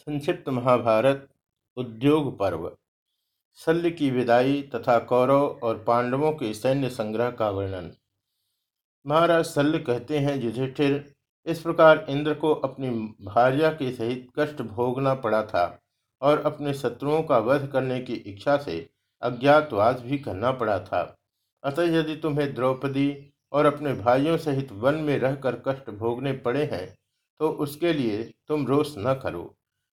संक्षिप्त महाभारत, उद्योग पर्व। शल्य की विदाई तथा कौरव और पांडवों के सैन्य संग्रह का वर्णन। महाराज शल्य कहते हैं, युधिष्ठिर, इस प्रकार इंद्र को अपनी भार्या के सहित कष्ट भोगना पड़ा था और अपने शत्रुओं का वध करने की इच्छा से अज्ञातवास भी करना पड़ा था। अतः यदि तुम्हें द्रौपदी और अपने भाइयों सहित वन में रहकर कष्ट भोगने पड़े हैं तो उसके लिए तुम रोष न करो।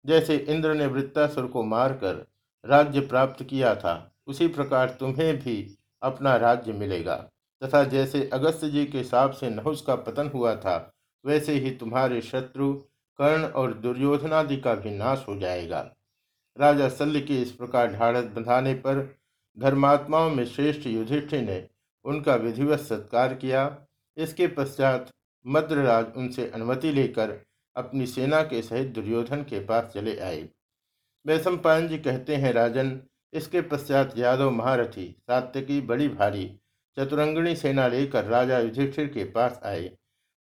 जैसे इंद्र ने वृत्तासुर को मारकर राज्य प्राप्त किया था, उसी प्रकार तुम्हें भी अपना राज्य मिलेगा। तथा जैसे अगस्त जी के साप से नहुस का पतन हुआ था, वैसे ही तुम्हारे शत्रु, कर्ण और दुर्योधनादि का भी नाश हो जाएगा। राजा शल्य के इस प्रकार ढाढ़स बंधाने पर धर्मात्माओं में श्रेष्ठ युधिष्ठिर ने उनका विधिवत सत्कार किया। इसके पश्चात मद्रराज उनसे अनुमति लेकर अपनी सेना के सहित दुर्योधन के पास चले आए। वैशम पायन जी कहते हैं, राजन, इसके पश्चात यादव महारथी सात्यकी बड़ी भारी चतुरंगणी सेना लेकर राजा युधिष्ठिर के पास आए।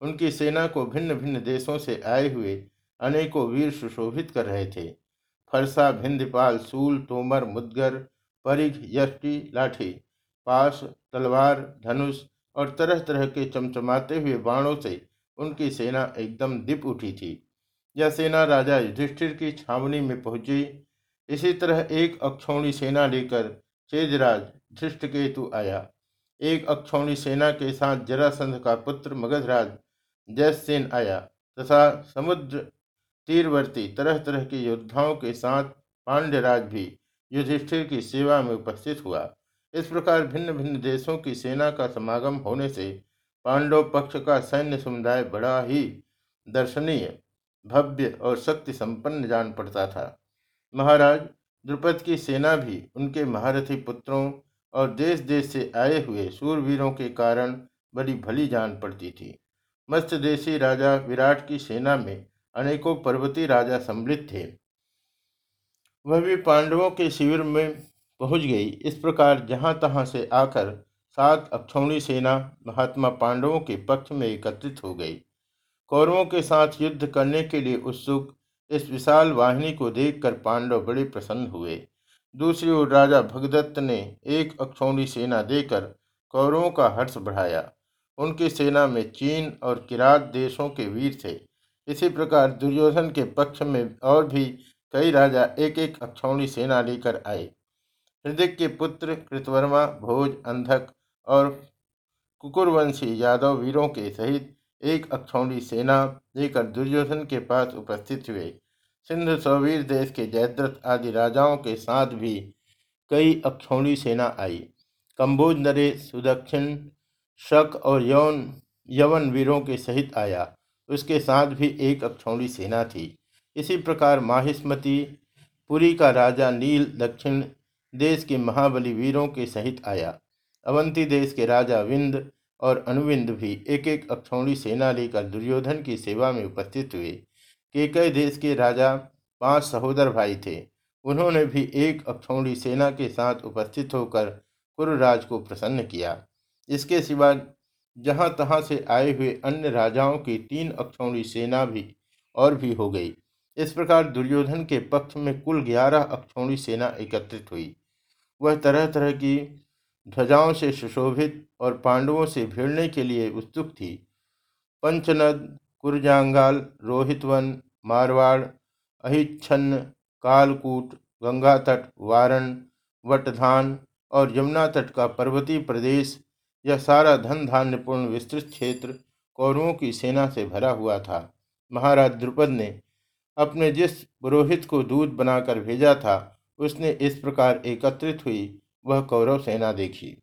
उनकी सेना को भिन्न भिन्न देशों से आए हुए अनेकों वीर सुशोभित कर रहे थे। फरसा, भिंदपाल, सूल, तोमर, मुदगर, परिघ, यष्टि, लाठी पास तलवार, धनुष और तरह तरह के चमचमाते हुए बाणों से उनकी सेना एकदम दीप उठी थी। यह सेना राजा युधिष्ठिर की छावनी में पहुँची। इसी तरह एक अक्षौणी सेना लेकर चेजराज धृष्टकेतु आया। एक अक्षौणी सेना के साथ जरासंध का पुत्र मगधराज जयसेन आया तथा समुद्र तीरवर्ती तरह तरह के योद्धाओं के साथ पांड्यराज भी युधिष्ठिर की सेवा में उपस्थित हुआ। इस प्रकार भिन्न भिन्न देशों की सेना का समागम होने से पांडव पक्ष का सैन्य समुदाय बड़ा ही दर्शनीय, भव्य और शक्ति संपन्न जान पड़ता था। महाराज, द्रुपद की सेना भी उनके महारथी पुत्रों और देश देश से आए हुए सूरवीरों के कारण बड़ी भली जान पड़ती थी। मत्स्य देशी राजा विराट की सेना में अनेकों पर्वती राजा सम्मिलित थे। वह भी पांडवों के शिविर में पहुँच गई। इस प्रकार जहाँ तहां से आकर सात अक्षौणी सेना महात्मा पांडवों के पक्ष में एकत्रित हो गई। कौरवों के साथ युद्ध करने के लिए उत्सुक, इस विशाल वाहिनी को देखकर पांडव बड़े प्रसन्न हुए। दूसरी ओर राजा भगदत्त ने एक अक्षौणी सेना देकर कौरवों का हर्ष बढ़ाया। उनकी सेना में चीन और किरात देशों के वीर थे। इसी प्रकार दुर्योधन के पक्ष में और भी कई राजा एक एक अक्षौणी सेना लेकर आए। हृदय के पुत्र कृतवर्मा, भोज, अंधक और कुकुरवंशी यादव वीरों के सहित एक अक्षौणी सेना लेकर दुर्योधन के पास उपस्थित हुए। सिंधु सौवीर देश के जयद्रथ आदि राजाओं के साथ भी कई अक्षौणी सेना आई। कंबोज, नरेश, सुदक्षिण, शक और यौन, यवन वीरों के सहित आया। उसके साथ भी एक अक्षौणी सेना थी। इसी प्रकार माहिस्मती पुरी का राजा नील, दक्षिण देश के महाबली वीरों के सहित आया। अवंती देश के राजा विंद और अनुविंद भी एक एक अक्षौणी सेना लेकर दुर्योधन की सेवा में उपस्थित हुए। केकई देश के राजा पाँच सहोदर भाई थे। उन्होंने भी एक अक्षौणी सेना के साथ उपस्थित होकर कुरराज को प्रसन्न किया। इसके सिवा जहाँ तहां से आए हुए अन्य राजाओं की तीन अक्षौणी सेना भी और भी हो गई। इस प्रकार दुर्योधन के पक्ष में कुल ग्यारह अक्षौणी सेना एकत्रित हुई। वह तरह तरह की ध्वजाओं से सुशोभित और पांडवों से भिड़ने के लिए उत्सुक थी। पंचनद, कुरजांगाल, रोहितवन, मारवाड़, अहिच्छन्न, कालकूट गंगा तट वारण, वटधान और यमुना तट का पर्वतीय प्रदेश यह सारा धन धान्यपूर्ण विस्तृत क्षेत्र कौरवों की सेना से भरा हुआ था। महाराज द्रुपद ने अपने जिस पुरोहित को दूध बनाकर भेजा था, उसने इस प्रकार एकत्रित हुई। वह कौरव सेना देखी।